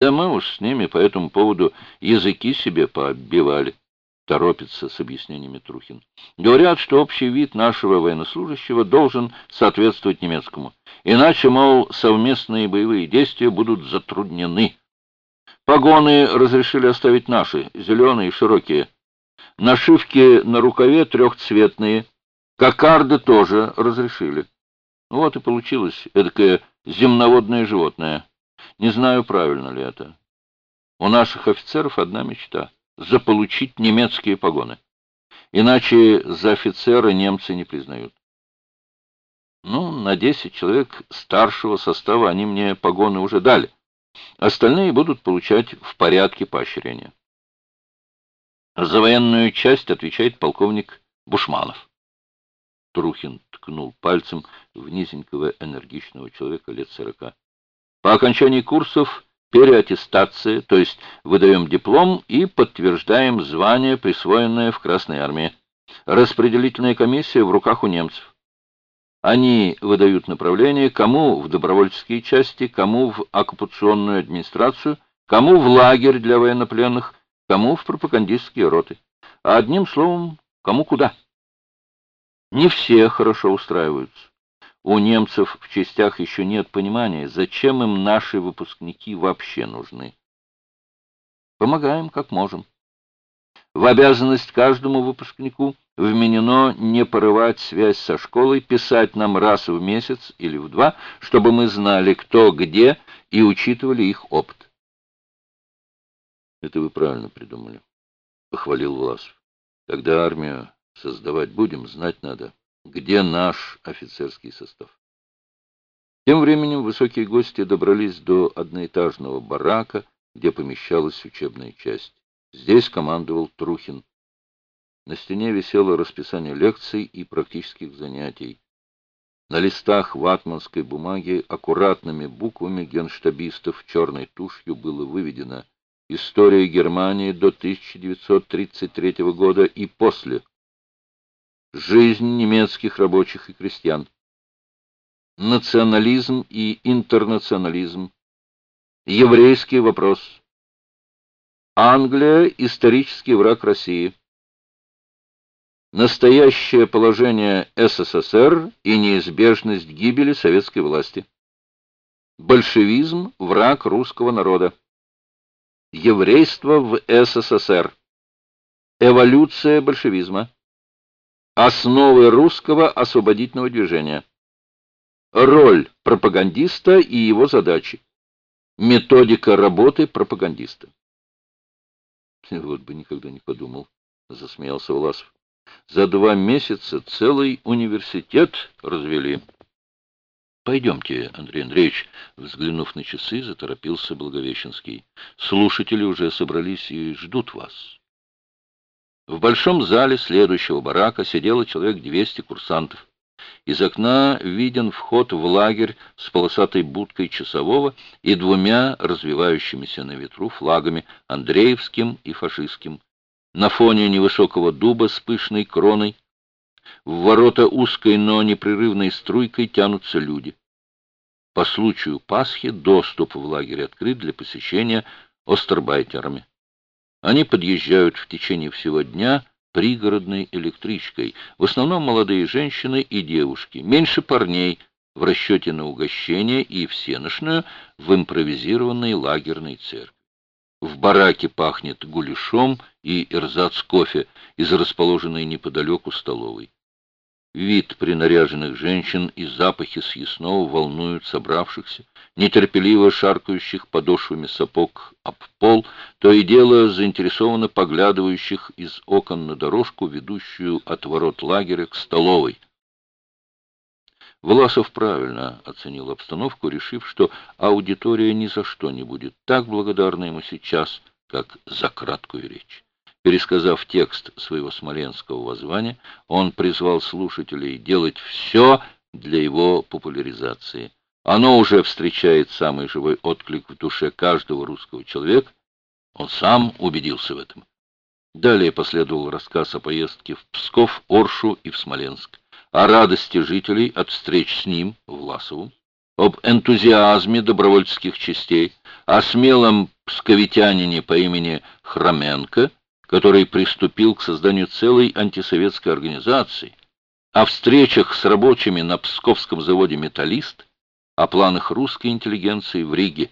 Да мы уж с ними по этому поводу языки себе пооббивали, торопится с объяснениями Трухин. Говорят, что общий вид нашего военнослужащего должен соответствовать немецкому. Иначе, мол, совместные боевые действия будут затруднены. Погоны разрешили оставить наши, зеленые и широкие. Нашивки на рукаве трехцветные. Кокарды тоже разрешили. Вот и получилось эдакое земноводное животное. Не знаю, правильно ли это. У наших офицеров одна мечта — заполучить немецкие погоны. Иначе за офицера немцы не признают. Ну, на 10 человек старшего состава они мне погоны уже дали. Остальные будут получать в порядке поощрения. За военную часть отвечает полковник Бушманов. Трухин ткнул пальцем в низенького энергичного человека лет сорока. По окончании курсов переаттестация, то есть выдаем диплом и подтверждаем звание, присвоенное в Красной армии. Распределительная комиссия в руках у немцев. Они выдают направление, кому в добровольческие части, кому в оккупационную администрацию, кому в лагерь для военнопленных, кому в пропагандистские роты. А одним словом, кому куда. Не все хорошо устраиваются. У немцев в частях еще нет понимания, зачем им наши выпускники вообще нужны. Помогаем, как можем. В обязанность каждому выпускнику вменено не порывать связь со школой, писать нам раз в месяц или в два, чтобы мы знали, кто где, и учитывали их опыт. Это вы правильно придумали, — похвалил Власов. Когда армию создавать будем, знать надо, где наш офицерский состав. Тем временем высокие гости добрались до одноэтажного барака, где помещалась учебная часть. Здесь командовал Трухин. На стене висело расписание лекций и практических занятий. На листах ватманской бумаги аккуратными буквами генштабистов черной тушью было выведено «История Германии до 1933 года и после. Жизнь немецких рабочих и крестьян. Национализм и интернационализм. Еврейский вопрос. Англия – исторический враг России. Настоящее положение СССР и неизбежность гибели советской власти. Большевизм – враг русского народа. Еврейство в СССР. Эволюция большевизма. Основы русского освободительного движения. Роль пропагандиста и его задачи. Методика работы пропагандиста. Вот бы никогда не подумал, засмеялся Власов. За два месяца целый университет развели. Пойдемте, Андрей Андреевич, взглянув на часы, заторопился Благовещенский. Слушатели уже собрались и ждут вас. В большом зале следующего барака сидело человек 200 курсантов. Из окна виден вход в лагерь с полосатой будкой часового и двумя развивающимися на ветру флагами, Андреевским и фашистским. На фоне невысокого дуба с пышной кроной в ворота узкой, но непрерывной струйкой тянутся люди. По случаю Пасхи доступ в лагерь открыт для посещения остербайтерами. Они подъезжают в течение всего дня пригородной электричкой. В основном молодые женщины и девушки, меньше парней в расчете на угощение и всеношную в импровизированной лагерной церкви. В бараке пахнет гуляшом и эрзац кофе из расположенной неподалеку столовой. Вид принаряженных женщин и запахи съестного волнуют собравшихся, нетерпеливо шаркающих подошвами сапог об пол, то и дело заинтересованно поглядывающих из окон на дорожку, ведущую от ворот лагеря к столовой. Власов правильно оценил обстановку, решив, что аудитория ни за что не будет так благодарна ему сейчас, как за краткую речь. Пересказав текст своего смоленского воззвания, он призвал слушателей делать все для его популяризации. Оно уже встречает самый живой отклик в душе каждого русского человека. Он сам убедился в этом. Далее последовал рассказ о поездке в Псков, Оршу и в Смоленск, о радости жителей от встреч с ним, Власовым, об энтузиазме добровольческих частей, о смелом псковитянине по имени Хроменко, который приступил к созданию целой антисоветской организации, о встречах с рабочими на псковском заводе «Металлист», о планах русской интеллигенции в Риге.